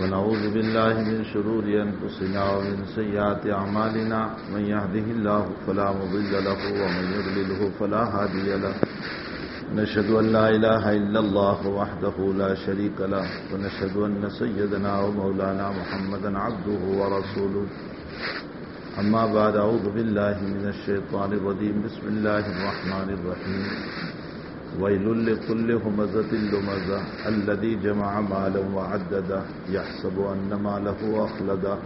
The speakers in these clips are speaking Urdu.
ونعوذ بالله من شرور أنفسنا ومن سيئات أعمالنا من يهده الله فلا مضل له ومن يضلله فلا هادي له نشهد أن لا إله إلا الله وحده لا شريك له ونشهد أن سيدنا ومولانا محمدا عبده ورسوله أما بعد أعوذ بالله من الشيطان الرجيم بسم الله الرحمن الرحيم ويل لكل همزة لمزة الذي جمع مالا وعدده يحسب أن ماله أخلده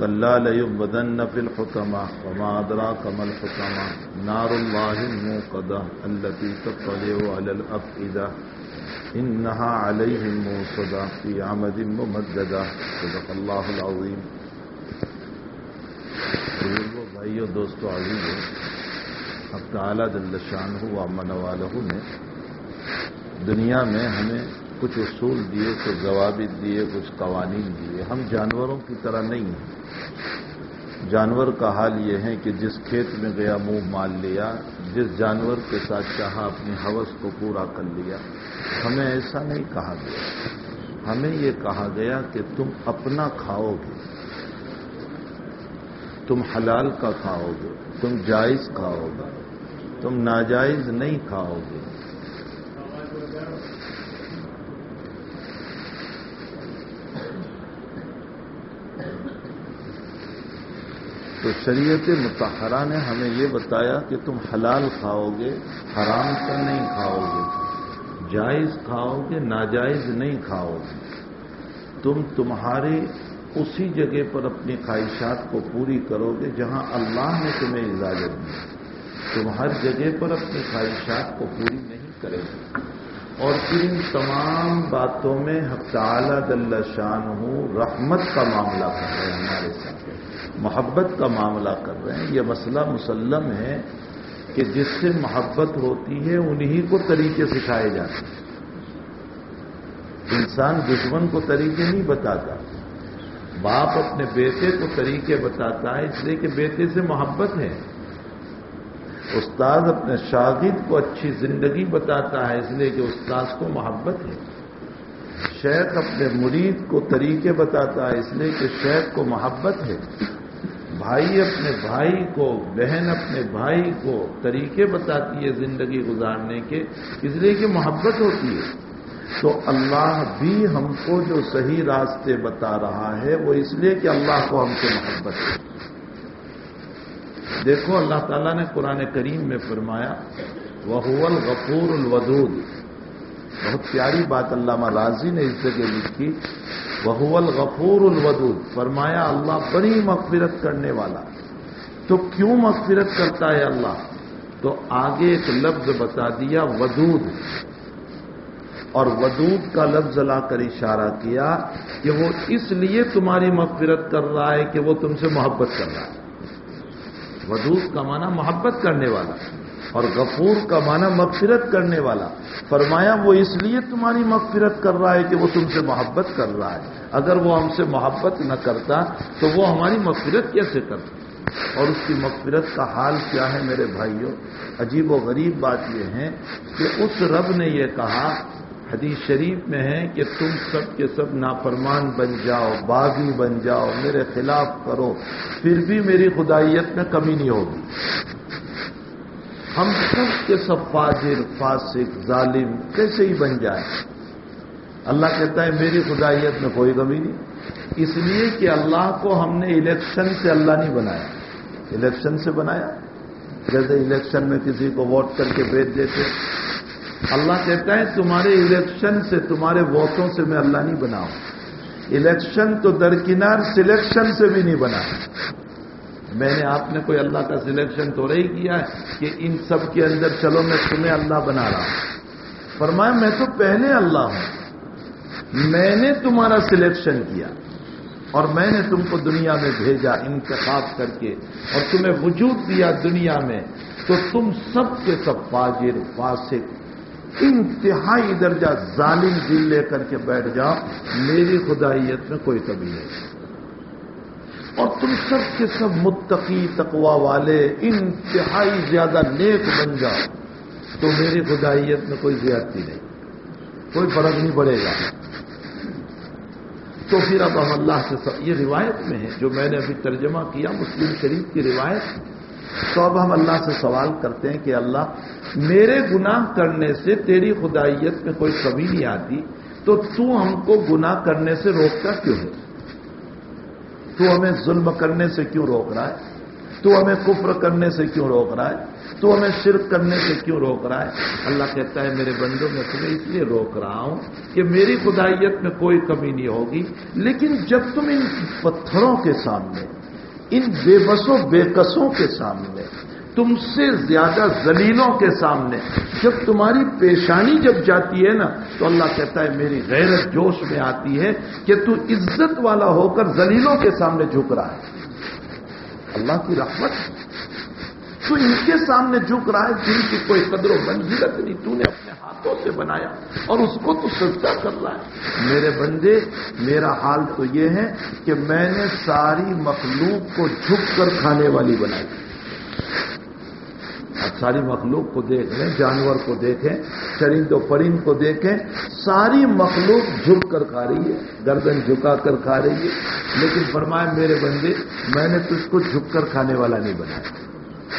كلا ليبدن في الحكمة وما أدراك ما الحكمة نار الله الموقدة التي تطلع على الأفئدة إنها عليهم موصدة في عمد ممددة صدق الله العظيم بزرگوں بھائیوں دوستوں عزیزوں اب تعالیٰ دل شان ہوا امن والہ نے دنیا میں ہمیں کچھ اصول دیے، کچھ ضوابط دیے، کچھ قوانین دیے۔ ہم جانوروں کی طرح نہیں ہیں۔ جانور کا حال یہ ہے کہ جس کھیت میں گیا منہ مال لیا، جس جانور کے ساتھ چاہا اپنی حوث کو پورا کر لیا، ہمیں ایسا نہیں کہا گیا۔ ہمیں یہ کہا گیا کہ تم اپنا کھاؤ گے۔ تم حلال کا کھاؤ گے، تم جائز کھاؤ گے۔ تم ناجائز نہیں کھاؤ گے۔ تو شریعت متحرہ نے ہمیں یہ بتایا کہ تم حلال کھاؤ گے، حرام کا نہیں کھاؤ گے۔ جائز کھاؤ گے، ناجائز نہیں کھاؤ گے۔ تم تمہاری اسی جگہ پر اپنی خواہشات کو پوری کرو گے جہاں اللہ نے تمہیں اجازت دی۔ تم ہر جگہ پر اپنی خواہشات کو پوری نہیں کرے گے اور پھر ان تمام باتوں میں حق تعالی دل شان ہوں رحمت کا معاملہ کر رہے ہیں ہمارے ساتھ۔ محبت کا معاملہ کر رہے ہیں۔ یہ مسئلہ مسلم ہے کہ جس سے محبت ہوتی ہے، انہی کو طریقے سکھائے جاتے ہیں۔ انسان دشمن کو طریقے نہیں بتاتا۔ باپ اپنے بیٹے کو طریقے بتاتا ہے، اس لیے کہ بیٹے سے محبت ہے۔ استاد اپنے شاگرد کو اچھی زندگی بتاتا ہے، اس لیے کہ استاد کو محبت ہے۔ شیخ اپنے مرید کو طریقے بتاتا ہے، اس لیے کہ شیخ کو محبت ہے۔ بھائی اپنے بھائی کو، بہن اپنے بھائی کو طریقے بتاتی ہے زندگی گزارنے کے، اس لیے کہ محبت ہوتی ہے۔ تو اللہ بھی ہم کو جو صحیح راستے بتا رہا ہے، وہ اس لیے کہ اللہ کو ہم سے محبت ہے۔ دیکھو اللہ تعالیٰ نے قرآن کریم میں فرمایا وہ الغفور الودود۔ بہت پیاری بات علامہ راضی نے اس جگہ لکھی وہ الغفور الودود۔ فرمایا، اللہ بڑی مغفرت کرنے والا۔ تو کیوں مغفرت کرتا ہے اللہ؟ تو آگے ایک لفظ بتا دیا، ودود۔ اور ودود کا لفظ لا کر اشارہ کیا کہ وہ اس لیے تمہاری مغفرت کر رہا ہے کہ وہ تم سے محبت کر رہا ہے۔ ودود کا معنی محبت کرنے والا اور غفور کا معنی مغفرت کرنے والا فرمایا وہ اس لیے تمہاری مغفرت کر رہا ہے کہ وہ تم سے محبت کر رہا ہے۔ اگر وہ ہم سے محبت نہ کرتا تو وہ ہماری مغفرت کیسے کرتا؟ اور اس کی مغفرت کا حال کیا ہے میرے بھائیوں؟ عجیب و غریب بات یہ ہے کہ اس رب نے یہ کہا حدیث شریف میں ہے کہ تم سب کے سب نافرمان بن جاؤ، باغی بن جاؤ، میرے خلاف کرو، پھر بھی میری خدائیت میں کمی نہیں ہوگی۔ ہم سب کے سب فاجر، فاسق، ظالم کیسے ہی بن جائیں۔ اللہ کہتا ہے، میری خدائیت میں کوئی کمی نہیں۔ اس لیے کہ اللہ کو ہم نے الیکشن سے اللہ نہیں بنایا۔ الیکشن سے بنایا۔ جیسے الیکشن میں کسی کو ووٹ کر کے بیچ دیتے۔ اللہ کہتا ہے، تمہارے الیکشن سے تمہارے ووٹوں سے میں اللہ نہیں بناؤں الیکشن تو درکنار سلیکشن سے بھی نہیں بنا۔ میں نے آپ نے کوئی اللہ کا سلیکشن تو نہیں کیا ہے کہ ان سب کے اندر چلو میں تمہیں اللہ بنا رہا ہوں۔ فرمایا، میں تو پہلے اللہ ہوں۔ میں نے تمہارا سلیکشن کیا اور میں نے تم کو دنیا میں بھیجا انتخاب کر کے اور تمہیں وجود دیا دنیا میں تو تم سب کے سب فاجر، فاسق انتہائی درجہ ظالم دل لے کر کے بیٹھ جاؤ، میری خدائیت میں کوئی کمی نہیں۔ اور تم سب کے سب متقی تقوا والے، انتہائی زیادہ نیک بن جاؤ، تو میری خدائیت میں کوئی زیادتی نہیں۔ کوئی فرق نہیں پڑے گا۔ تو پھر اب ہم اللہ سے سب، یہ روایت میں ہے، جو میں نے ابھی ترجمہ کیا، مسلم شریف کی روایت۔ تو اب ہم اللہ سے سوال کرتے ہیں کہ اللہ، میرے گناہ کرنے سے تیری خدائیت میں کوئی کمی نہیں آتی، تو تو ہم کو گناہ کرنے سے روکتا کیوں ہے؟ تو ہمیں ظلم کرنے سے کیوں روک رہا ہے؟ تو ہمیں کفر کرنے سے کیوں روک رہا ہے؟ تو ہمیں شرک کرنے سے کیوں روک رہا ہے؟ اللہ کہتا ہے، میرے بندوں، میں تمہیں اس لیے روک رہا ہوں کہ میری خدائیت میں کوئی کمی نہیں ہوگی، لیکن جب تم ان پتھروں کے سامنے ان بے بسوں بے قصوں کے سامنے، تم سے زیادہ زلیلوں کے سامنے۔ جب تمہاری پیشانی جب جاتی ہے نا، تو اللہ کہتا ہے، میری غیرت جوش میں آتی ہے کہ تو عزت والا ہو کر زلیلوں کے سامنے جھک رہا ہے۔ اللہ کی رحمت۔ تو ان کے سامنے جھک رہا ہے، جن کی کوئی قدر و منزلت نہیں، تو نے ہاتھوں سے بنایا اور اس کو تو سجدہ کر رہا ہے۔ میرے بندے، میرا حال تو یہ ہے کہ میں نے ساری مخلوق کو جھک کر کھانے والی بنائی۔ اب ساری مخلوق کو دیکھ لیں جانور کو دیکھیں، چرند و پرند کو دیکھیں، ساری مخلوق جھک کر کھا رہی ہے، گردن جھکا کر کھا رہی ہے۔ لیکن فرمایا، میرے بندے، میں نے تجھ کو جھک کر کھانے والا نہیں بنایا۔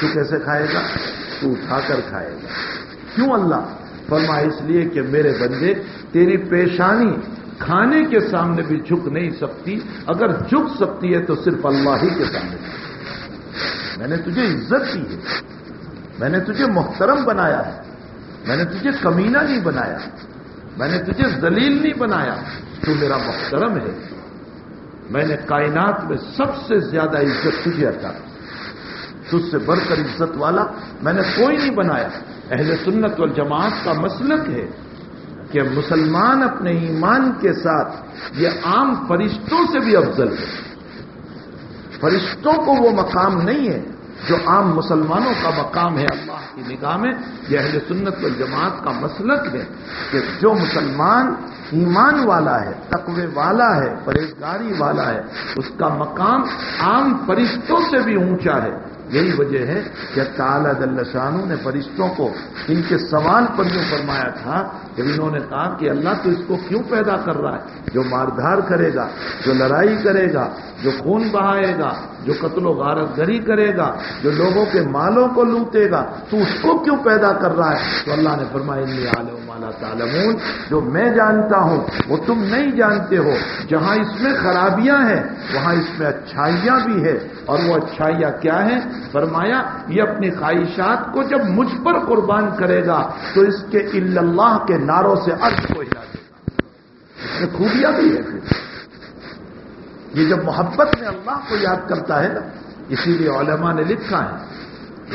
تو کیسے کھائے گا؟ تو اٹھا کر کھائے گا۔ کیوں اللہ؟ فرما اس لیے کہ میرے بندے، تیری پیشانی کھانے کے سامنے بھی جھک نہیں سکتی۔ اگر جھک سکتی ہے تو صرف اللہ ہی کے سامنے۔ میں نے تجھے عزت دی ہے۔ میں نے تجھے محترم بنایا ہے۔ میں نے تجھے کمینہ نہیں بنایا۔ میں نے تجھے ذلیل نہیں بنایا۔ تو میرا محترم ہے۔ میں نے کائنات میں سب سے زیادہ عزت تجھے عطا تجھ سے بڑھ کر عزت والا میں نے کوئی نہیں بنایا۔ اہل سنت والجماعت کا مسلک ہے کہ مسلمان اپنے ایمان کے ساتھ یہ عام فرشتوں سے بھی افضل ہے۔ فرشتوں کو وہ مقام نہیں ہے جو عام مسلمانوں کا مقام ہے۔ اللہ کی نگاہ میں یہ اہل سنت والجماعت کا مسلک ہے کہ جو مسلمان ایمان والا ہے، تقوی والا ہے، پرہیزگاری والا ہے، اس کا مقام عام فرشتوں سے بھی اونچا ہے۔ یہی وجہ ہے کہ تعالی دل شانوں نے فرشتوں کو ان کے سوال پر جو فرمایا تھا کہ انہوں نے کہا کہ اللہ تو اس کو کیوں پیدا کر رہا ہے؟ جو ماردھار کرے گا، جو لڑائی کرے گا، جو خون بہائے گا، جو قتل و غارت گری کرے گا، جو لوگوں کے مالوں کو لوٹے گا، تو اس کو کیوں پیدا کر رہا ہے؟ تو اللہ نے فرمایا عالم مالا تعلمون، جو میں جانتا ہوں، وہ تم نہیں جانتے ہو۔ جہاں اس میں خرابیاں ہیں، وہاں اس میں اچھائیاں بھی ہے اور وہ اچھائیاں کیا ہیں؟ فرمایا، یہ اپنی خواہشات کو جب مجھ پر قربان کرے گا، تو اس کے اللہ کے ناروں سے ارد کو ہلا دے گا۔ اس میں خوبیاں بھی ہے پھر۔ یہ جب محبت میں اللہ کو یاد کرتا ہے نا، اسی لیے علماء نے لکھا ہے،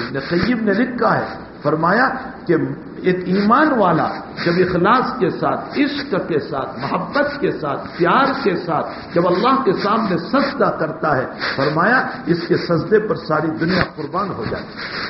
ابن قیب نے لکھا ہے فرمایا کہ ایک ایمان والا جب اخلاص کے ساتھ، عشق کے ساتھ، محبت کے ساتھ، پیار کے ساتھ جب اللہ کے سامنے سجدہ کرتا ہے، فرمایا اس کے سجدے پر ساری دنیا قربان ہو جاتی ہے۔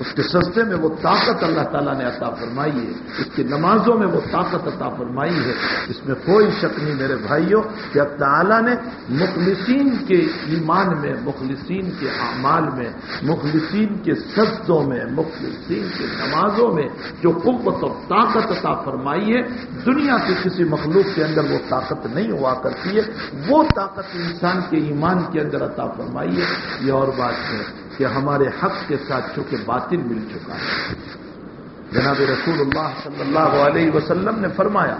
اس کے سستے میں وہ طاقت اللہ تعالیٰ نے عطا فرمائی ہے، اس کی نمازوں میں وہ طاقت عطا فرمائی ہے۔ اس میں کوئی شک نہیں میرے بھائیوں کہ اب تعالیٰ نے مخلصین کے ایمان میں، مخلصین کے اعمال میں، مخلصین کے سجدوں میں، مخلصین کے نمازوں میں جو قوت اور طاقت عطا فرمائی ہے، دنیا کے کسی مخلوق کے اندر وہ طاقت نہیں ہوا کرتی ہے۔ وہ طاقت انسان کے ایمان کے اندر عطا فرمائی ہے۔ یہ اور بات ہے۔ کہ ہمارے حق کے ساتھ چونکہ باطل مل چکا ہے۔ جناب رسول اللہ صلی اللہ علیہ وسلم نے فرمایا،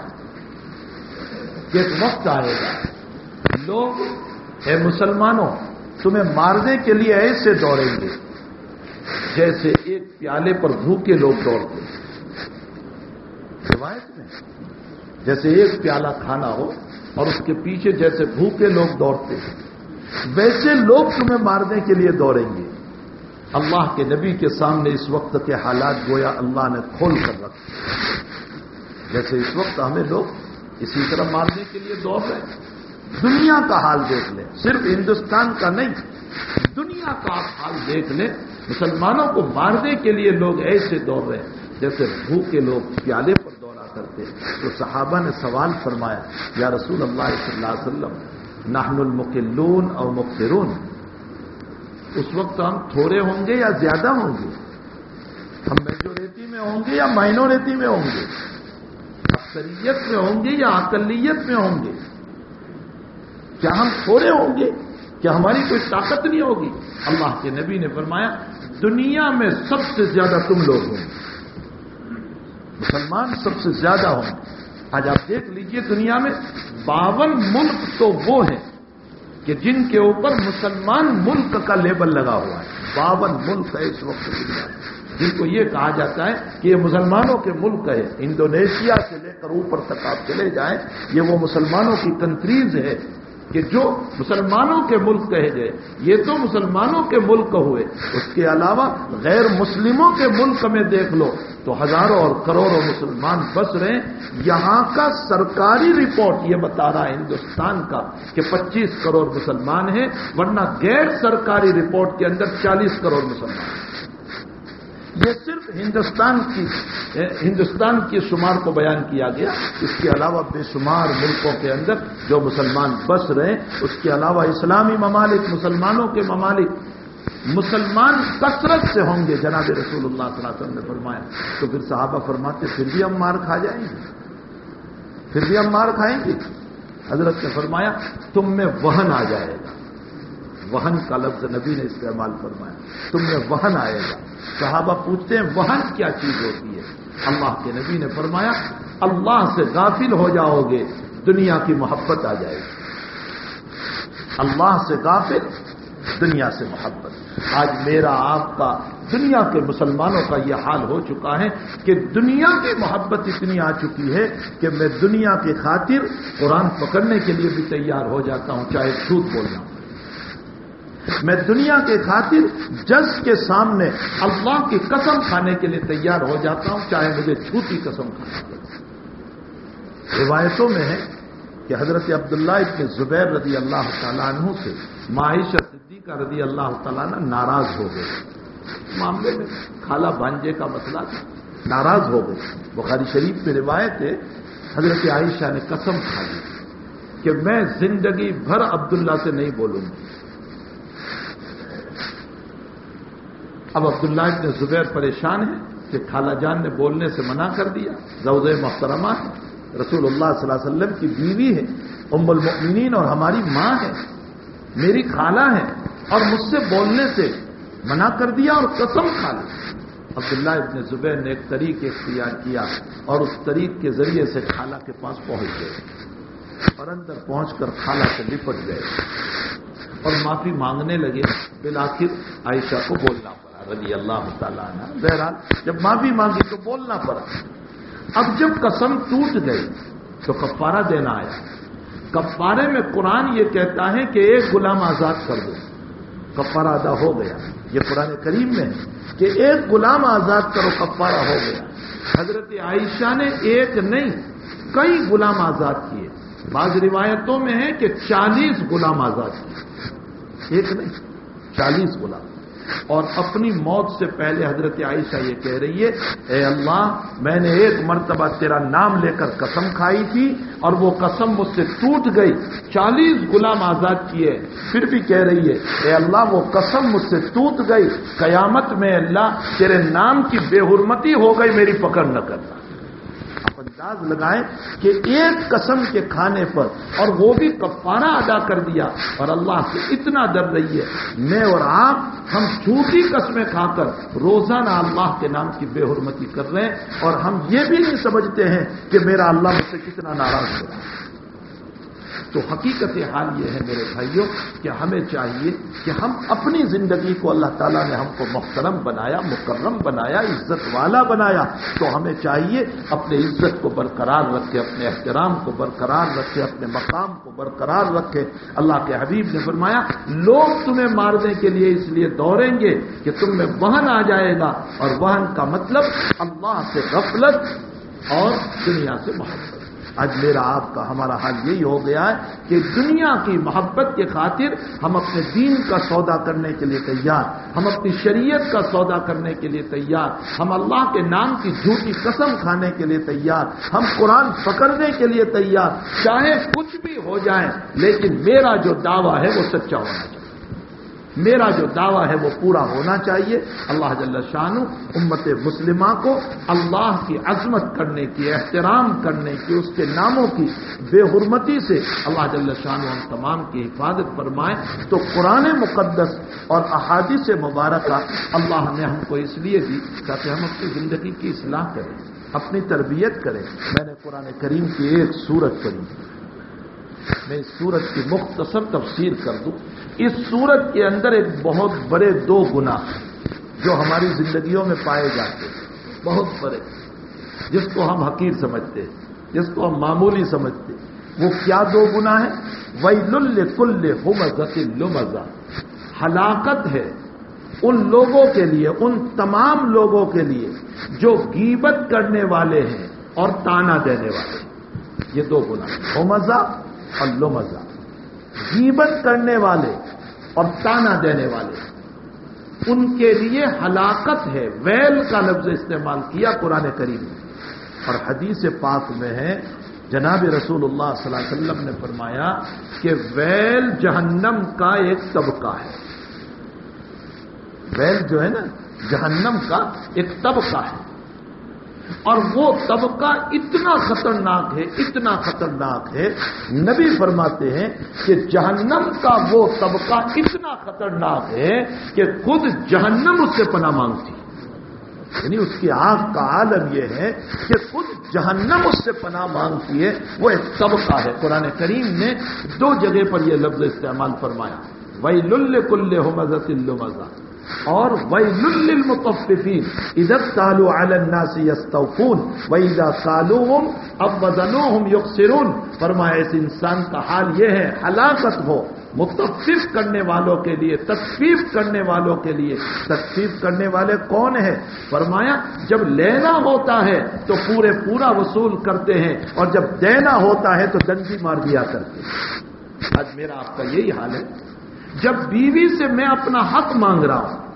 کہ ایک وقت آئے گا، لوگ، اے مسلمانوں، تمہیں مارنے کے لیے ایسے دوڑیں گے جیسے ایک پیالے پر بھوکے لوگ دوڑتے روایت میں، جیسے ایک پیالہ کھانا ہو اور اس کے پیچھے جیسے بھوکے لوگ دوڑتے ویسے لوگ تمہیں مارنے کے لیے دوڑیں گے۔ اللہ کے نبی کے سامنے اس وقت کے حالات گویا اللہ نے کھول کر رکھے جیسے اس وقت ہمیں لوگ اسی طرح مارنے کے لیے دوڑ رہے ہیں۔ دنیا کا حال دیکھ لیں۔ صرف ہندوستان کا نہیں، دنیا کا آپ حال دیکھ لیں۔ مسلمانوں کو مارنے کے لیے لوگ ایسے دوڑ رہے ہیں جیسے بھوکے لوگ پیالے پر دورا کرتے تو صحابہ نے سوال فرمایا، یا رسول اللہ صلی اللہ علیہ وسلم، نحن المقلون اور مخترون اس وقت ہم تھوڑے ہوں گے یا زیادہ ہوں گے؟ ہم میجورٹی میں ہوں گے یا مائنورٹی میں ہوں گے؟ اکثریت میں ہوں گے یا اقلیت میں ہوں گے؟ کیا ہم تھوڑے ہوں گے؟ کیا ہماری کوئی طاقت نہیں ہوگی؟ اللہ کے نبی نے فرمایا، دنیا میں سب سے زیادہ تم لوگ ہوں مسلمان سب سے زیادہ ہوں آج آپ دیکھ لیجیے دنیا میں باون ملک تو وہ ہیں۔ کہ جن کے اوپر مسلمان ملک کا لیبل لگا ہوا ہے، باون ملک ہے اس وقت جن کو یہ کہا جاتا ہے کہ یہ مسلمانوں کے ملک ہے، انڈونیشیا سے لے کر اوپر تک آپ چلے جائیں، یہ وہ مسلمانوں کی کنٹریز ہے کہ جو مسلمانوں کے ملک کہے گئے۔ یہ تو مسلمانوں کے ملک ہوئے۔ اس کے علاوہ غیر مسلموں کے ملک میں دیکھ لو۔ تو ہزاروں اور کروڑوں مسلمان بس رہے ہیں۔ یہاں کا سرکاری رپورٹ یہ بتا رہا ہے ہندوستان کا کہ پچیس کروڑ مسلمان ہیں، ورنہ غیر سرکاری رپورٹ کے اندر چالیس کروڑ مسلمان ہیں۔ یہ صرف ہندوستان کی ہندوستان کی شمار کو بیان کیا گیا۔ اس کے علاوہ بے شمار ملکوں کے اندر جو مسلمان بس رہے، اس کے علاوہ اسلامی ممالک، مسلمانوں کے ممالک مسلمان کثرت سے ہوں گے، جناب رسول اللہ صلی اللہ علیہ وسلم نے فرمایا۔ تو پھر صحابہ فرماتے، پھر بھی ہم مار کھا جائیں گے۔ پھر بھی ہم مار کھائیں گے۔ حضرت نے فرمایا، تم میں وہن آ جائے گا۔ وہن کا لفظ نبی نے استعمال فرمایا۔ تم میں وہن آئے گا۔ صحابہ پوچھتے ہیں، وہن کیا چیز ہوتی ہے؟ اللہ کے نبی نے فرمایا، اللہ سے غافل ہو جاؤ گے، دنیا کی محبت آ جائے گی۔ اللہ سے غافل دنیا سے محبت۔ آج میرا آپ کا دنیا کے مسلمانوں کا یہ حال ہو چکا ہے کہ دنیا کی محبت اتنی آ چکی ہے کہ میں دنیا کی خاطر قرآن پکڑنے کے لیے بھی تیار ہو جاتا ہوں، چاہے جھوٹ بولنا ہوں میں دنیا کے خاطر جج کے سامنے اللہ کی قسم کھانے کے لیے تیار ہو جاتا ہوں، چاہے مجھے جھوٹی قسم کھانا پڑے روایتوں میں ہے کہ حضرت عبداللہ ابن زبیر رضی اللہ تعالیٰ عنہ سے معیشت صدیقہ رضی اللہ تعالیٰ عنہ ناراض ہو گئے۔ معاملے میں خالہ بانجے کا مسئلہ تھا۔ ناراض ہو گئے۔ بخاری شریف میں روایت ہے، حضرت عائشہ نے قسم کھا لی کہ میں زندگی بھر عبداللہ سے نہیں بولوں گی اب عبداللہ ابن زبیر پریشان ہے کہ خالہ جان نے بولنے سے منع کر دیا۔ روز محترمہ ہے رسول اللہ صلی اللہ علیہ وسلم کی بیوی ہے۔ ام المؤمنین اور ہماری ماں ہے میری خالہ ہے اور مجھ سے بولنے سے منع کر دیا اور قسم کھا لی۔ عبداللہ ابن زبیر نے ایک طریق اختیار کیا اور اس طریق کے ذریعے سے خالہ کے پاس پہنچ گئے اور اندر پہنچ کر خالہ سے لپٹ گئے اور معافی مانگنے لگے۔ بالآخر عائشہ کو بولنا پڑا، رضی اللہ تعالیٰ عنہ۔ بہرحال جب معافی مانگی تو بولنا پڑا۔ اب جب قسم ٹوٹ گئی تو کفارہ دینا آیا۔ کفارے میں قرآن یہ کہتا ہے کہ ایک غلام آزاد کر دو۔ کفارہ ادا ہو گیا۔ یہ قرآن کریم میں ہے کہ ایک غلام آزاد کرو، کفارہ ہو گیا۔ حضرت عائشہ نے ایک نہیں، کئی غلام آزاد کیے۔ بعض روایتوں میں ہے کہ چالیس غلام آزاد کیے۔ ایک نہیں، چالیس غلام۔ اور اپنی موت سے پہلے حضرت عائشہ یہ کہہ رہی ہے، اے اللہ، میں نے ایک مرتبہ تیرا نام لے کر قسم کھائی تھی اور وہ قسم مجھ سے ٹوٹ گئی، چالیس غلام آزاد کیے۔ پھر بھی کہہ رہی ہے، اے اللہ، وہ قسم مجھ سے ٹوٹ گئی۔ قیامت میں اللہ تیرے نام کی بے حرمتی ہو گئی، میری پکڑ نہ کرتا انداز لگائیں کہ ایک قسم کے کھانے پر اور وہ بھی کفارہ ادا کر دیا اور اللہ سے اتنا ڈر رہی ہے۔ میں اور آپ ہم جھوٹی قسمیں کھا کر روزانہ اللہ کے نام کی بے حرمتی کر رہے ہیں اور ہم یہ بھی نہیں سمجھتے ہیں کہ میرا اللہ مجھ سے کتنا ناراض ہو رہا ہے۔ تو حقیقت حال یہ ہے میرے بھائیوں کہ ہمیں چاہیے کہ ہم اپنی زندگی کو اللہ تعالیٰ نے ہم کو محترم بنایا، مکرم بنایا، عزت والا بنایا، تو ہمیں چاہیے اپنے عزت کو برقرار رکھے، اپنے احترام کو برقرار رکھے، اپنے مقام کو برقرار رکھے۔ اللہ کے حبیب نے فرمایا، لوگ تمہیں مارنے کے لیے اس لیے دوڑیں گے کہ تم میں وہن آ جائے گا اور وہن کا مطلب اللہ سے غفلت اور دنیا سے محبت۔ آج میرا آپ کا ہمارا حال یہی ہو گیا ہے کہ دنیا کی محبت کے خاطر ہم اپنے دین کا سودا کرنے کے لیے تیار، ہم اپنی شریعت کا سودا کرنے کے لیے تیار، ہم اللہ کے نام کی جھوٹی قسم کھانے کے لیے تیار، ہم قرآن پکڑنے کے لیے تیار، چاہے کچھ بھی ہو جائے، لیکن میرا جو دعویٰ ہے وہ سچا ہونا چاہیے۔ میرا جو دعویٰ ہے وہ پورا ہونا چاہیے۔ اللہ جل شاہ امت مسلمہ کو اللہ کی عظمت کرنے کی، احترام کرنے کی، اس کے ناموں کی بے حرمتی سے اللہ جل شاہ ہم تمام کی حفاظت فرمائیں تو قرآن مقدس اور احادیث مبارکہ اللہ نے ہم کو اس لیے دی تاکہ ہم اپنی زندگی کی اصلاح کریں، اپنی تربیت کریں۔ میں نے قرآن کریم کی ایک صورت پڑھی۔ میں اس سورت کی مختصر تفسیر کر دوں۔ اس سورت کے اندر ایک بہت بڑے دو گنا جو ہماری زندگیوں میں پائے جاتے ہیں۔ بہت بڑے۔ جس کو ہم حقیر سمجھتے ہیں، جس کو ہم معمولی سمجھتے ہیں۔ وہ کیا دو گنا ہے وہی لل کل ہو مزہ ہلاکت ہے ان لوگوں کے لیے، ان تمام لوگوں کے لیے جو گیبت کرنے والے ہیں اور تانا دینے والے ہیں۔ یہ دو گنا ہو مزہ اور لو مزہ غیبت کرنے والے اور تانا دینے والے۔ ان کے لیے ہلاکت ہے۔ ویل کا لفظ استعمال کیا قرآن کریم نے۔ اور حدیث پاک میں ہے۔ جناب رسول اللہ صلی اللہ علیہ وسلم نے فرمایا کہ ویل جہنم کا ایک طبقہ ہے۔ ویل جو ہے نا، جہنم کا ایک طبقہ ہے۔ اور وہ طبقہ اتنا خطرناک ہے، اتنا خطرناک ہے، نبی فرماتے ہیں کہ جہنم کا وہ طبقہ اتنا خطرناک ہے کہ خود جہنم اس سے پناہ مانگتی یعنی اس کی آنکھ کا عالم یہ ہے کہ خود جہنم اس سے پناہ مانگتی ہے۔ وہ ایک طبقہ ہے۔ قرآن کریم نے دو جگہ پر یہ لفظ استعمال فرمایا۔ وہی لل کل ہو مزہ مزہ اور ویل للمطففین، اذا قالوا على الناس يستوفون واذا قالوهم اب وزنوهم يخسرون فرمایا، اس انسان کا حال یہ ہے، ہلاکت ہو متفف کرنے والوں کے لیے، تکفیف کرنے والوں کے لیے۔ تکفیف کرنے والے کون ہیں؟ فرمایا، جب لینا ہوتا ہے تو پورے پورا وصول کرتے ہیں، اور جب دینا ہوتا ہے تو ڈنڈی مار دیا کرتے ہیں۔ آج میرا آپ کا یہی حال ہے۔ جب بیوی سے میں اپنا حق مانگ رہا ہوں،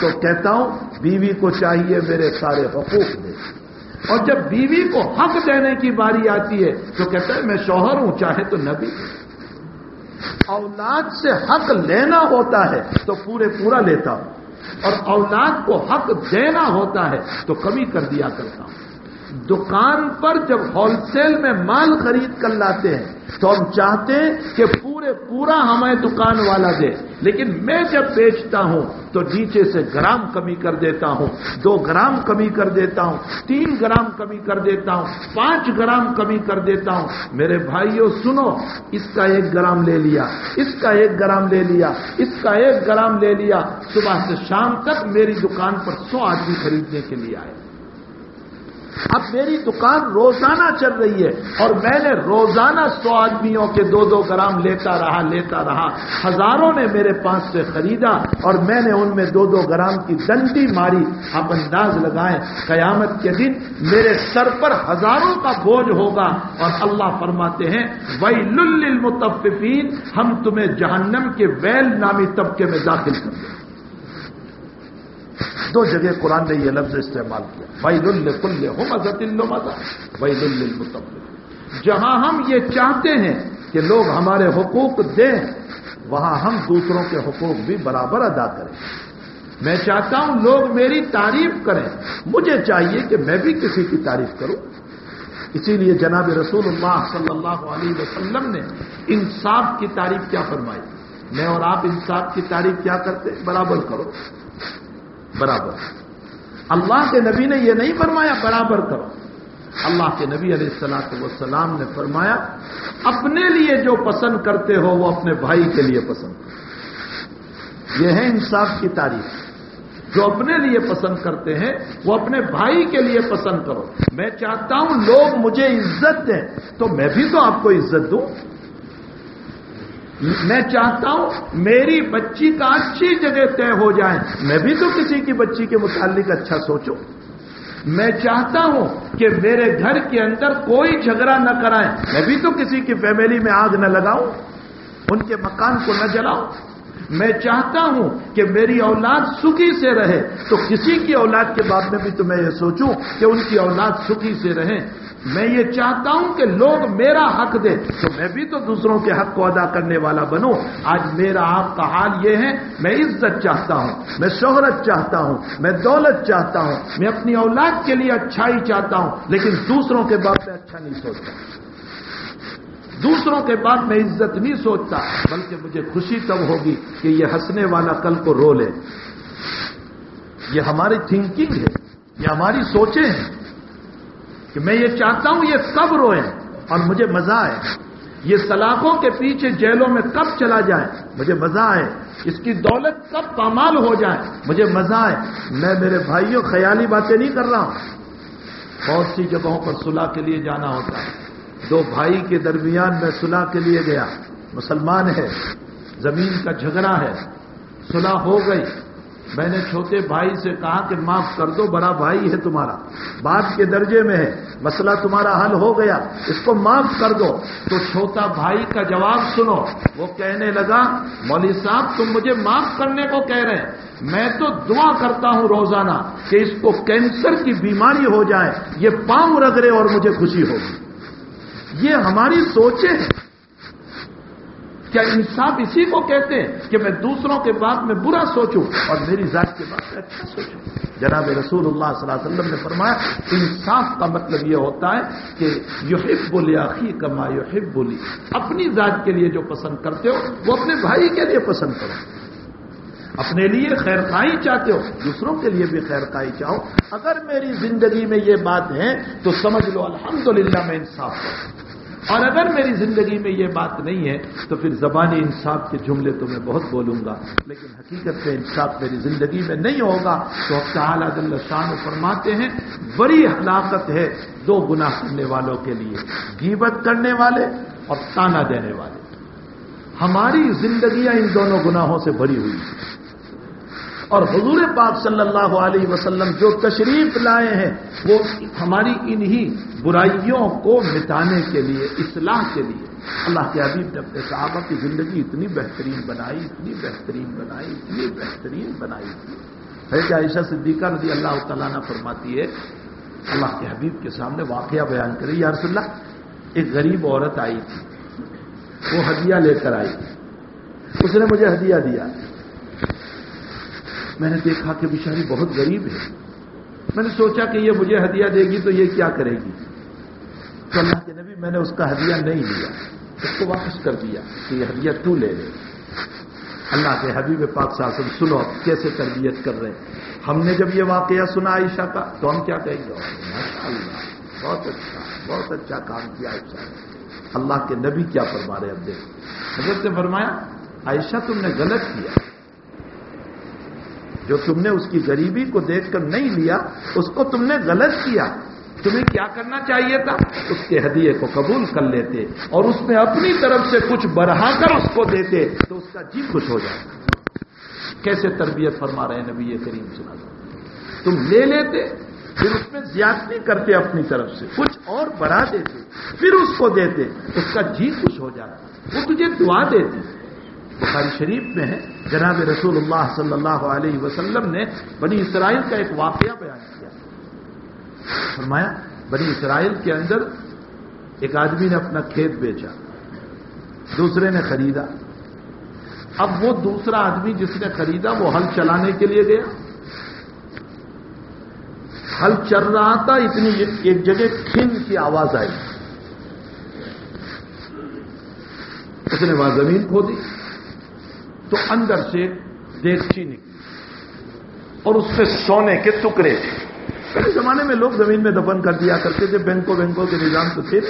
تو کہتا ہوں، بیوی کو چاہیے میرے سارے حقوق دے۔ اور جب بیوی کو حق دینے کی باری آتی ہے، تو کہتا ہے، میں شوہر ہوں، چاہے تو نبی۔ اولاد سے حق لینا ہوتا ہے، تو پورے پورا لیتا ہوں۔ اور اولاد کو حق دینا ہوتا ہے، تو کمی کر دیا کرتا ہوں۔ دکان پر جب ہول سیل میں مال خرید کر لاتے ہیں، تو ہم چاہتے ہیں کہ پورے پورا ہمیں دکان والا دے۔ لیکن میں جب بیچتا ہوں تو نیچے سے گرام کمی کر دیتا ہوں، دو گرام کمی کر دیتا ہوں، تین گرام کمی کر دیتا ہوں، پانچ گرام کمی کر دیتا ہوں۔ میرے بھائیوں سنو، اس کا ایک گرام لے لیا، اس کا ایک گرام لے لیا، اس کا ایک گرام لے لیا۔ صبح سے شام تک میری دکان پر سو آدمی خریدنے کے لیے آئے۔ اب میری دکان روزانہ چل رہی ہے اور میں نے روزانہ سو آدمیوں کے دو دو گرام لیتا رہا لیتا رہا۔ ہزاروں نے میرے پاس سے خریدا اور میں نے ان میں دو دو گرام کی ڈنڈی ماری۔ آپ انداز لگائیں، قیامت کے دن میرے سر پر ہزاروں کا بوجھ ہوگا اور اللہ فرماتے ہیں وہی لل ہم تمہیں جہنم کے ویل نامی طبقے میں داخل کر دیں۔ دو جگہ قرآن نے یہ لفظ استعمال کیا۔ بھائی لل کل ہو مزہ مزہ بھائی جہاں ہم یہ چاہتے ہیں کہ لوگ ہمارے حقوق دیں، وہاں ہم دوسروں کے حقوق بھی برابر ادا کریں۔ میں چاہتا ہوں لوگ میری تعریف کریں۔ مجھے چاہیے کہ میں بھی کسی کی تعریف کروں۔ اسی لیے جناب رسول اللہ صلی اللہ علیہ وسلم نے انصاف کی تعریف کیا فرمائی۔ میں اور آپ انصاف کی تعریف کیا کرتے؟ برابر کرو۔ برابر۔ اللہ کے نبی نے یہ نہیں فرمایا برابر کرو۔ اللہ کے نبی علیہ السلاط والسلام نے فرمایا، اپنے لیے جو پسند کرتے ہو، وہ اپنے بھائی کے لیے پسند کرو۔ یہ ہے انصاف کی تاریخ جو اپنے لیے پسند کرتے ہیں، وہ اپنے بھائی کے لیے پسند کرو۔ میں چاہتا ہوں لوگ مجھے عزت دیں۔ تو میں بھی تو آپ کو عزت دوں۔ میں چاہتا ہوں میری بچی کا اچھی جگہ طے ہو جائے۔ میں بھی تو کسی کی بچی کے متعلق اچھا سوچوں۔ میں چاہتا ہوں کہ میرے گھر کے اندر کوئی جھگڑا نہ کرائیں۔ میں بھی تو کسی کی فیملی میں آگ نہ لگاؤں، ان کے مکان کو نہ جلاؤں۔ میں چاہتا ہوں کہ میری اولاد سکھی سے رہے۔ تو کسی کی اولاد کے بعد میں بھی تو میں یہ سوچوں کہ ان کی اولاد سکھی سے رہیں۔ میں یہ چاہتا ہوں کہ لوگ میرا حق دیں تو میں بھی تو دوسروں کے حق کو ادا کرنے والا بنوں۔ آج میرا آپ کا حال یہ ہے، میں عزت چاہتا ہوں، میں شہرت چاہتا ہوں، میں دولت چاہتا ہوں، میں اپنی اولاد کے لیے اچھائی چاہتا ہوں، لیکن دوسروں کے بعد میں اچھا نہیں سوچتا۔ دوسروں کے بعد میں عزت نہیں سوچتا، بلکہ مجھے خوشی تب ہوگی کہ یہ ہنسنے والا کل کو رو لے۔ یہ ہماری تھنکنگ ہے، یہ ہماری سوچیں ہیں۔ کہ میں یہ چاہتا ہوں یہ کب روئے اور مجھے مزہ آئے۔ یہ سلاخوں کے پیچھے جیلوں میں کب چلا جائے؟ مجھے مزہ آئے۔ اس کی دولت کب پامال ہو جائے؟ مجھے مزہ آئے۔ میں میرے بھائیوں، خیالی باتیں نہیں کر رہا ہوں۔ بہت سی جگہوں پر صلح کے لیے جانا ہوتا ہے۔ دو بھائی کے درمیان میں صلح کے لیے گیا۔ مسلمان ہے، زمین کا جھگڑا ہے، صلح ہو گئی۔ میں نے چھوٹے بھائی سے کہا کہ معاف کر دو، بڑا بھائی ہے تمہارا۔ بات کے درجے میں ہے، مسئلہ تمہارا حل ہو گیا۔ اس کو معاف کر دو۔ تو چھوٹا بھائی کا جواب سنو۔ وہ کہنے لگا، مولوی صاحب، تم مجھے معاف کرنے کو کہہ رہے ہیں۔ میں تو دعا کرتا ہوں روزانہ کہ اس کو کینسر کی بیماری ہو جائے، یہ پاؤں رگڑے اور مجھے خوشی ہوگی۔ یہ ہماری سوچیں ہیں۔ کیا انصاف اسی کو کہتے ہیں کہ میں دوسروں کے بعد میں برا سوچوں اور میری ذات کے بعد میں اچھا سوچوں؟ جناب رسول اللہ صلی اللہ علیہ وسلم نے فرمایا، انصاف کا مطلب یہ ہوتا ہے کہ یو ہب بولی آخی کما یو بولی اپنی ذات کے لیے جو پسند کرتے ہو، وہ اپنے بھائی کے لیے پسند کرو۔ اپنے لیے خیر خائی چاہتے ہو، دوسروں کے لیے بھی خیر خائی چاہو۔ اگر میری زندگی میں یہ بات ہے، تو سمجھ لو الحمدللہ میں انصاف کروں اور اگر میری زندگی میں یہ بات نہیں ہے تو پھر زبانی انصاف کے جملے تو میں بہت بولوں گا، لیکن حقیقت میں انصاف میری زندگی میں نہیں ہوگا۔ تو اب تعالیٰ دل شان فرماتے ہیں، بڑی ہلاکت ہے دو گناہ کرنے والوں کے لیے۔ گیبت کرنے والے اور تانا دینے والے۔ ہماری زندگیاں ان دونوں گناہوں سے بھری ہوئی ہیں۔ اور حضور پاک صلی اللہ علیہ وسلم جو تشریف لائے ہیں، وہ ہماری انہی برائیوں کو مٹانے کے لیے، اصلاح کے لیے۔ اللہ کے حبیب نے اپنے صحابہ کی زندگی اتنی بہترین بنائی، اتنی بہترین بنائی، اتنی بہترین بنائی۔ تھی ہے کہ عائشہ صدیقہ رضی اللہ تعالیٰ نے فرماتی ہے، اللہ کے حبیب کے سامنے واقعہ بیان کری یا رسول اللہ، ایک غریب عورت آئی تھی، وہ ہدیہ لے کر آئی تھی۔ اس نے مجھے ہدیہ دیا۔ میں نے دیکھا کہ بیچاری بہت غریب ہے۔ میں نے سوچا کہ یہ مجھے ہدیہ دے گی تو یہ کیا کرے گی؟ تو اللہ کے نبی میں نے اس کا ہدیہ نہیں لیا، اس کو واپس کر دیا کہ یہ ہدیہ تو لے لے۔ اللہ کے حبیب پاک شاسن سنو کیسے تربیت کر رہے ہیں۔ ہم نے جب یہ واقعہ سنا عائشہ کا، تو ہم کیا کہیں گے؟ اللہ بہت اچھا بہت اچھا کام کیا عائشہ اللہ کے نبی کیا فرما رہے اب دیکھ۔ حضرت نے فرمایا، عائشہ تم نے غلط کیا۔ جو تم نے اس کی غریبی کو دیکھ کر نہیں لیا، اس کو تم نے غلط کیا۔ تمہیں کیا کرنا چاہیے تھا؟ اس کے ہدیے کو قبول کر لیتے اور اس میں اپنی طرف سے کچھ بڑھا کر اس کو دیتے تو اس کا جی خوش ہو جاتا۔ کیسے تربیت فرما رہے ہیں نبی یہ کریم سنا تم لے لیتے، پھر اس میں زیادتی کرتے اپنی طرف سے، کچھ اور بڑھا دیتے، پھر اس کو دیتے، اس کا جی خوش ہو جاتا۔ وہ تجھے دعا دیتی بخاری شریف میں ہے۔ جناب رسول اللہ صلی اللہ علیہ وسلم نے بنی اسرائیل کا ایک واقعہ بیان کیا۔ فرمایا، بنی اسرائیل کے اندر ایک آدمی نے اپنا کھیت بیچا، دوسرے نے خریدا۔ اب وہ دوسرا آدمی جس نے خریدا، وہ ہل چلانے کے لیے گیا۔ ہل چل رہا تھا، اتنی ایک جگہ کھن کی آواز آئی۔ اس نے وہاں زمین کھو دی تو اندر سے دیگچی نکلی اور اس میں سونے کے ٹکڑے تھے پہلے زمانے میں لوگ زمین میں دفن کر دیا کرتے تھے، بینکوں بینکوں کے نظام تو تھے۔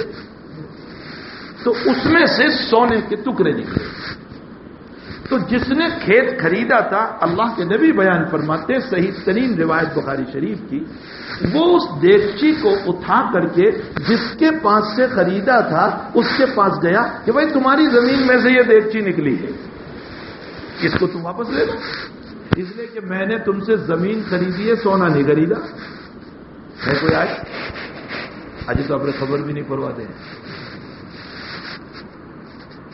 تو اس میں سے سونے کے ٹکڑے نکلے۔ تو جس نے کھیت خریدا تھا، اللہ کے نبی بیان فرماتے، صحیح ترین روایت بخاری شریف کی، وہ اس دیگچی کو اٹھا کر کے جس کے پاس سے خریدا تھا، اس کے پاس گیا کہ بھائی تمہاری زمین میں سے یہ دیگچی نکلی ہے۔ اس کو تم واپس لے لو؟ اس لیے کہ میں نے تم سے زمین خریدی ہے، سونا نہیں خریدا۔ ہے کوئی آج؟ آج تو اپنے خبر بھی نہیں پروا دیں۔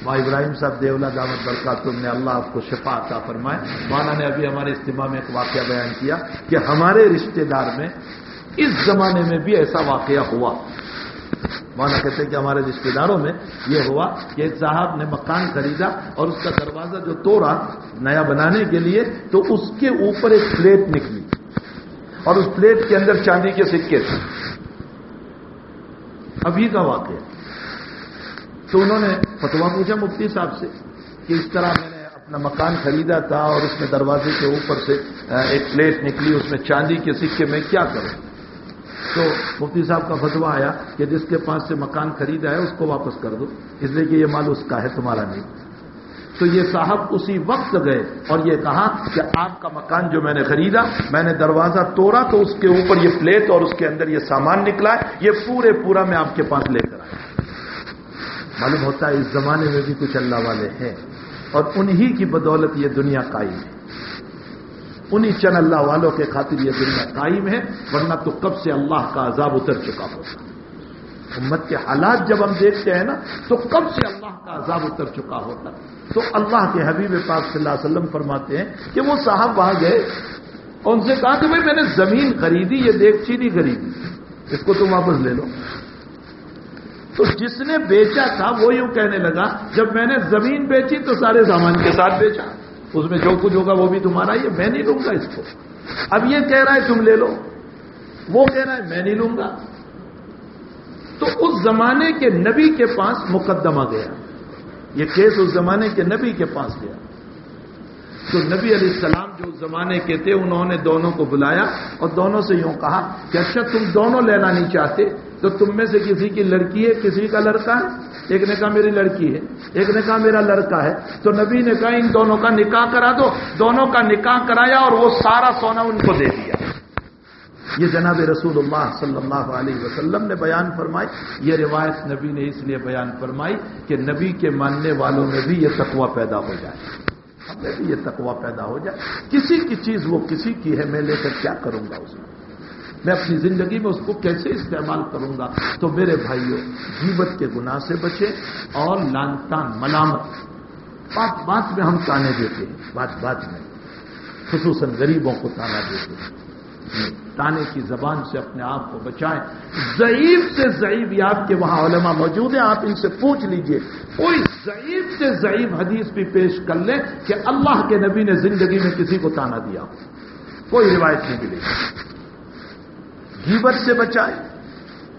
ماں ابراہیم صاحب دیولا دامت برکات، تم نے اللہ آپ کو شفا عطا فرمائے۔ مانا نے ابھی ہمارے اجتماع میں ایک واقعہ بیان کیا کہ ہمارے رشتہ دار میں اس زمانے میں بھی ایسا واقعہ ہوا۔ مانا کہتے کہ ہمارے رشتہ داروں میں یہ ہوا کہ ایک صاحب نے مکان خریدا اور اس کا دروازہ جو توڑا نیا بنانے کے لیے، تو اس کے اوپر ایک پلیٹ نکلی اور اس پلیٹ کے اندر چاندی کے سکے تھے۔ ابھی کا واقعہ۔ تو انہوں نے فتوا پوچھا مفتی صاحب سے کہ اس طرح میں نے اپنا مکان خریدا تھا اور اس میں دروازے کے اوپر سے ایک پلیٹ نکلی، اس میں چاندی کے سکے میں کیا کروں؟ تو مفتی صاحب کا فتوا آیا کہ جس کے پاس سے مکان خریدا ہے اس کو واپس کر دو۔ اس لیے کہ یہ مال اس کا ہے، تمہارا نہیں۔ تو یہ صاحب اسی وقت گئے اور یہ کہا کہ آپ کا مکان جو میں نے خریدا، میں نے دروازہ توڑا تو اس کے اوپر یہ پلیٹ اور اس کے اندر یہ سامان نکلا ہے، یہ پورے پورا میں آپ کے پاس لے کر آیا۔ معلوم ہوتا ہے اس زمانے میں بھی کچھ اللہ والے ہیں اور انہی کی بدولت یہ دنیا قائم ہے۔ انہی چند اللہ والوں کے خاطر یہ دنیا قائم ہے، ورنہ تو کب سے اللہ کا عذاب اتر چکا ہوتا امت کے حالات جب ہم دیکھتے ہیں نا، تو کب سے اللہ کا عذاب اتر چکا ہوتا تو اللہ کے حبیب پاک صلی اللہ علیہ وسلم فرماتے ہیں کہ وہ صاحب وہاں گئے۔ اور ان سے کہا کہ بھائی میں نے زمین خریدی، یہ دیکھ چیری خریدی۔ اس کو تم واپس لے لو۔ تو جس نے بیچا تھا، وہ یوں کہنے لگا، جب میں نے زمین بیچی تو سارے سامان کے ساتھ بیچا۔ اس میں جو کچھ ہوگا وہ بھی تمہارا ہی ہے، میں نہیں لوں گا اس کو۔ اب یہ کہہ رہا ہے تم لے لو، وہ کہہ رہا ہے میں نہیں لوں گا۔ تو اس زمانے کے نبی کے پاس مقدمہ گیا۔ یہ کیس اس زمانے کے نبی کے پاس گیا۔ تو نبی علیہ السلام جو اس زمانے کے تھے، انہوں نے دونوں کو بلایا اور دونوں سے یوں کہا کہ اچھا تم دونوں لینا نہیں چاہتے تو تم میں سے کسی کی لڑکی ہے، کسی کا لڑکا ہے؟ ایک نے کہا میری لڑکی ہے، ایک نے کہا میرا لڑکا ہے۔ تو نبی نے کہا ان دونوں کا نکاح کرا دو۔ دونوں کا نکاح کرایا اور وہ سارا سونا ان کو دے دیا۔ یہ جناب رسول اللہ صلی اللہ علیہ وسلم نے بیان فرمائی۔ یہ روایت نبی نے اس لیے بیان فرمائی کہ نبی کے ماننے والوں میں بھی یہ تقوی پیدا ہو جائے۔ ہم میں بھی یہ تقوی پیدا ہو جائے۔ کسی کی چیز وہ کسی کی ہے، میں لے کر کیا کروں گا اس میں؟ میں اپنی زندگی میں اس کو کیسے استعمال کروں گا؟ تو میرے بھائیوں جیوت کے گناہ سے بچے اور لان تان ملامت۔ بات بات میں ہم تانے دیتے ہیں، بات بات میں۔ خصوصاً غریبوں کو تانا دیتے ہیں۔ جی، تانے کی زبان سے اپنے آپ کو بچائیں۔ ضعیف سے ضعیف آپ کے وہاں علماء موجود ہیں، آپ ان سے پوچھ لیجیے۔ کوئی ضعیف سے ضعیف حدیث بھی پیش کر لیں کہ اللہ کے نبی نے زندگی میں کسی کو تانا دیا کوئی روایت نہیں ملے گی۔ گیبت سے بچائے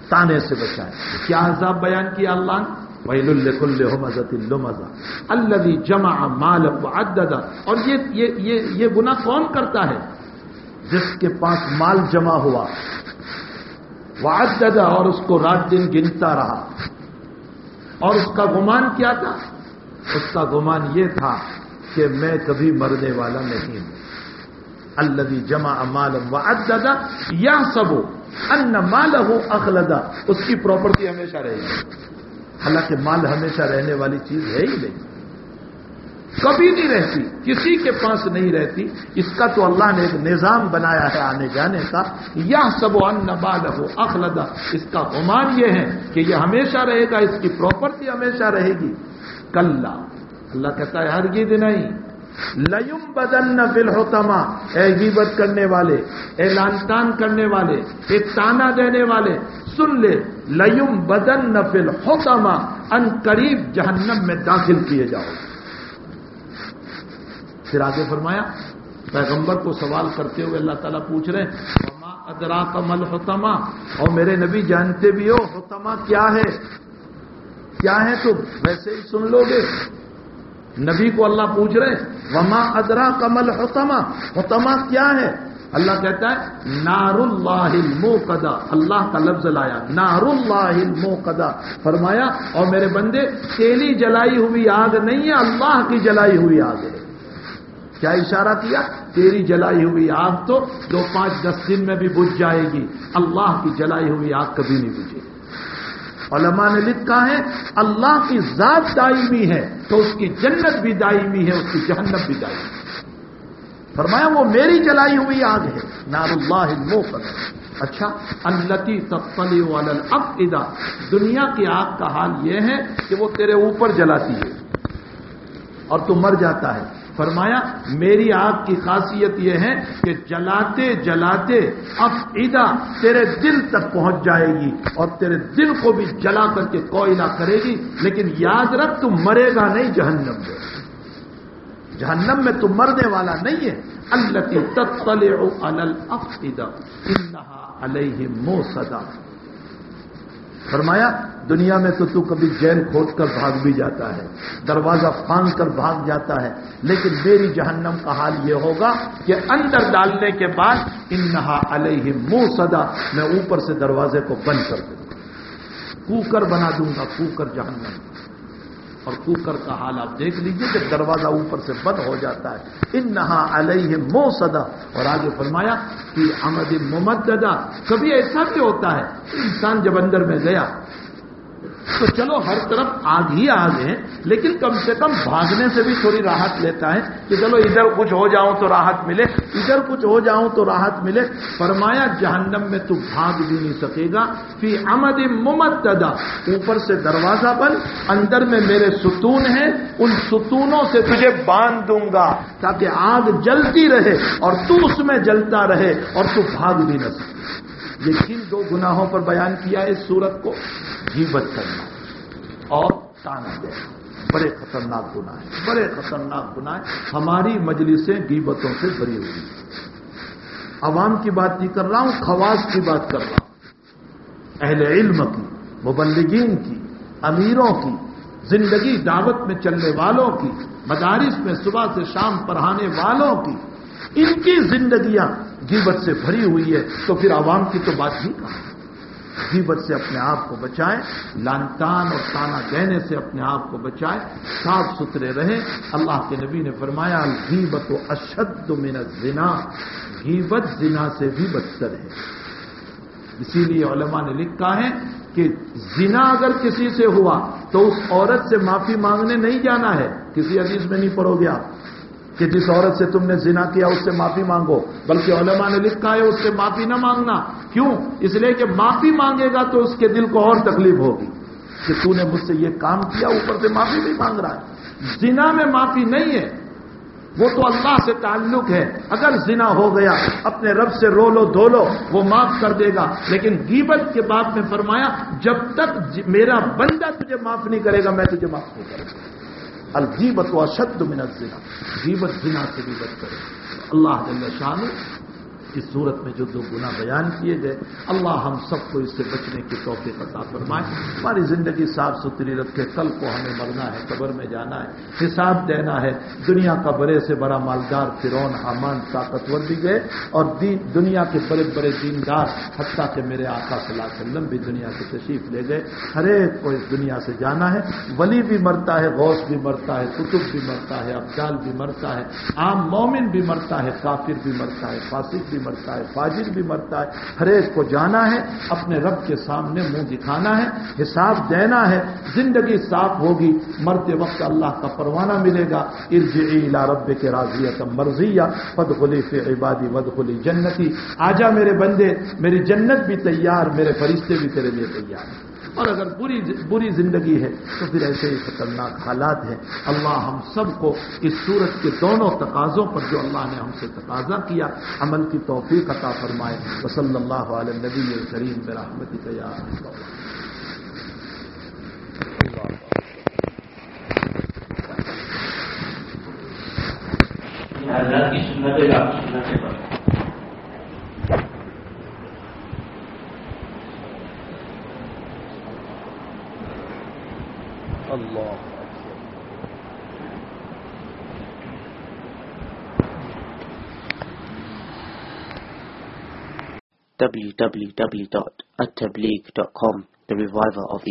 تانے سے بچائے۔ کیا عذاب بیان کیا اللہ نے؟ ویل الکل مزت مزہ اللہ جمع مال عددا اور یہ یہ, یہ, یہ گنا کون کرتا ہے؟ جس کے پاس مال جمع ہوا۔ وہ اور اس کو رات دن گنتا رہا۔ اور اس کا گمان کیا تھا؟ اس کا گمان یہ تھا کہ میں کبھی مرنے والا نہیں ہوں۔ الدی جمع مالم و ادا یا سب ان مال ہو اخلدا اس کی پراپرٹی ہمیشہ رہے گی۔ حالانکہ مال ہمیشہ رہنے والی چیز ہے ہی نہیں۔ کبھی نہیں رہتی، کسی کے پاس نہیں رہتی۔ اس کا تو اللہ نے ایک نظام بنایا ہے آنے جانے کا۔ یا سب ان مال ہو اخلدا اس کا گمان یہ ہے کہ یہ ہمیشہ رہے گا، اس کی پراپرٹی ہمیشہ رہے گی۔ کل اللہ کہتا ہے ہر گید نہیں۔ لیم بدن فل اے غیبت کرنے والے، اے لانتان کرنے والے، اے تانا دینے والے، سن لے۔ لیم بدن فل ہوتما ان قریب جہنم میں داخل کیے جاؤ۔ پھر آگے فرمایا، پیغمبر کو سوال کرتے ہوئے اللہ تعالیٰ پوچھ رہے ہیں ادرا کمل ہوتما اور میرے نبی جانتے بھی ہو ہوتما کیا ہے؟ کیا ہے تو ویسے ہی سن لو گے۔ نبی کو اللہ پوچھ رہے وما ادرا کمل ہوتما ہوتما کیا ہے؟ اللہ کہتا ہے نار اللہ موقدا اللہ کا لفظ لایا نار اللہ موقدا فرمایا، اور میرے بندے، تیلی جلائی ہوئی آگ نہیں ہے، اللہ کی جلائی ہوئی آگ ہے۔ کیا اشارہ کیا؟ تیری جلائی ہوئی آگ تو دو پانچ دس دن میں بھی بجھ جائے گی۔ اللہ کی جلائی ہوئی آگ کبھی نہیں بجھے گی۔ علماء نے لکھا ہے، اللہ کی ذات دائمی ہے تو اس کی جنت بھی دائمی ہے، اس کی جہنت بھی دائمی ہے۔ فرمایا، وہ میری جلائی ہوئی آگ ہے، نار اللہ موقد اچھا التی تفلی والا دنیا کی آگ کا حال یہ ہے کہ وہ تیرے اوپر جلاتی ہے اور تو مر جاتا ہے۔ فرمایا، میری آگ کی خاصیت یہ ہے کہ جلاتے جلاتے اب ادا تیرے دل تک پہنچ جائے گی اور تیرے دل کو بھی جلا کر کے کوئلہ کرے گی، لیکن یاد رکھ، تو مرے گا نہیں جہنم میں۔ جہنم میں تو مرنے والا نہیں ہے۔ اللہ کی تتل علیہ مو سدا فرمایا، دنیا میں تو تو کبھی جیل کھود کر بھاگ بھی جاتا ہے، دروازہ پھانگ کر بھاگ جاتا ہے، لیکن میری جہنم کا حال یہ ہوگا کہ اندر ڈالنے کے بعد ان نہا علیہ منہ سدا میں اوپر سے دروازے کو بند کر دوں گا۔ کوکر بنا دوں گا، کوکر جہنم۔ اور کوکر کا حال آپ دیکھ لیجیے کہ دروازہ اوپر سے بند ہو جاتا ہے۔ ان نہا علیہ مو اور آگے فرمایا کہ احمد ممددہ۔ کبھی ایسا بھی ہوتا ہے انسان جب اندر میں گیا تو چلو ہر طرف آگ ہی آگ ہے، لیکن کم سے کم بھاگنے سے بھی تھوڑی راحت لیتا ہے کہ چلو ادھر کچھ ہو جاؤں تو راحت ملے، ادھر کچھ ہو جاؤں تو راحت ملے۔ فرمایا، جہنم میں تو بھاگ بھی نہیں سکے گا۔ فی امد ممتدا اوپر سے دروازہ بند اندر میں میرے ستون ہیں، ان ستونوں سے تجھے باندھ دوں گا تاکہ آگ جلتی رہے اور تو اس میں جلتا رہے اور تو بھاگ بھی نہ سکے۔ یہ کن دو گناہوں پر بیان کیا ہے اس سورت کو۔ جیبت کرنا اور تانا دینا۔ بڑے خطرناک گناہ ہیں۔ بڑے خطرناک گناہ ہیں۔ ہماری مجلسیں گیبتوں سے بری ہوئی عوام کی بات نہیں کر رہا ہوں، خواص کی بات کر رہا ہوں۔ اہل علم کی مبلگین کی، امیروں کی، زندگی دعوت میں چلنے والوں کی، مدارس میں صبح سے شام پڑھانے والوں کی ان کی زندگیاں گیبت سے بھری ہوئی ہے، تو پھر عوام کی تو بات ہی کہاں؟ غیبت سے اپنے آپ کو بچائیں، لانتان اور تانا دینے سے اپنے آپ کو بچائیں، صاف ستھرے رہیں۔ اللہ کے نبی نے فرمایا غیبت و اشد من الزنا، غیبت زنا سے بھی بدتر ہے۔ اسی لیے علماء نے لکھا ہے کہ زنا اگر کسی سے ہوا تو اس عورت سے معافی مانگنے نہیں جانا ہے۔ کسی عزیز میں نہیں پڑو گیا کہ جس عورت سے تم نے زنا کیا اس سے معافی مانگو۔ بلکہ علماء نے لکھا ہے اس سے معافی نہ مانگنا۔ کیوں؟ اس لیے کہ معافی مانگے گا تو اس کے دل کو اور تکلیف ہوگی۔ کہ تو نے مجھ سے یہ کام کیا، اوپر سے معافی نہیں مانگ رہا ہے۔ زنا میں معافی نہیں ہے۔ وہ تو اللہ سے تعلق ہے۔ اگر زنا ہو گیا، اپنے رب سے رو لو دھو لو وہ معاف کر دے گا۔ لیکن گیبت کے بعد میں فرمایا، جب تک میرا بندہ تجھے معاف نہیں کرے گا، میں تجھے معاف نہیں کروں گا۔ الغیبت و اشد من الزنا۔ غیبت زنا سے بھی بچ کرے اللہ جل شان اس صورت میں جو دو گنا بیان کیے گئے، اللہ ہم سب کو اس سے بچنے کی توفیق عطا فرمائے۔ ہماری زندگی صاف ستھری رکھے، کل کو ہمیں مرنا ہے، قبر میں جانا ہے، حساب دینا ہے۔ دنیا کا بڑے سے بڑا مالدار فرون حمان طاقتور بھی گئے اور دنیا کے بڑے بڑے دیندار، حتیٰ کہ میرے آقا صلی اللہ علیہ وسلم بھی دنیا سے تشریف لے گئے۔ ہر ایک کو اس دنیا سے جانا ہے۔ ولی بھی مرتا ہے، غوث بھی مرتا ہے کتب بھی مرتا ہے ابدال بھی مرتا ہے، عام مومن بھی مرتا ہے، کافر بھی مرتا ہے، فاسق بھی مرتا ہے، فاجر بھی مرتا ہے ہر ایک کو جانا ہے، اپنے رب کے سامنے منہ دکھانا ہے، حساب دینا ہے، زندگی صاف ہوگی، مرتے وقت اللہ کا پروانہ ملے گا۔ ارجعی رب کے راضیت مرضیہ فد خلی فی عبادی ود خلی جنتی۔ آجا میرے بندے، میری جنت بھی تیار، میرے فرشتے بھی تیرے لیے تیار۔ ہیں اور اگر بری بری زندگی ہے تو پھر ایسے ہی خطرناک حالات ہیں۔ اللہ ہم سب کو اس صورت کے دونوں تقاضوں پر جو اللہ نے ہم سے تقاضا کیا، عمل کی توفیق عطا فرمائے۔ وصلی اللہ علیہ نبی کریم برحمتی تیار کی سنتیں www.attableek.com The Reviver of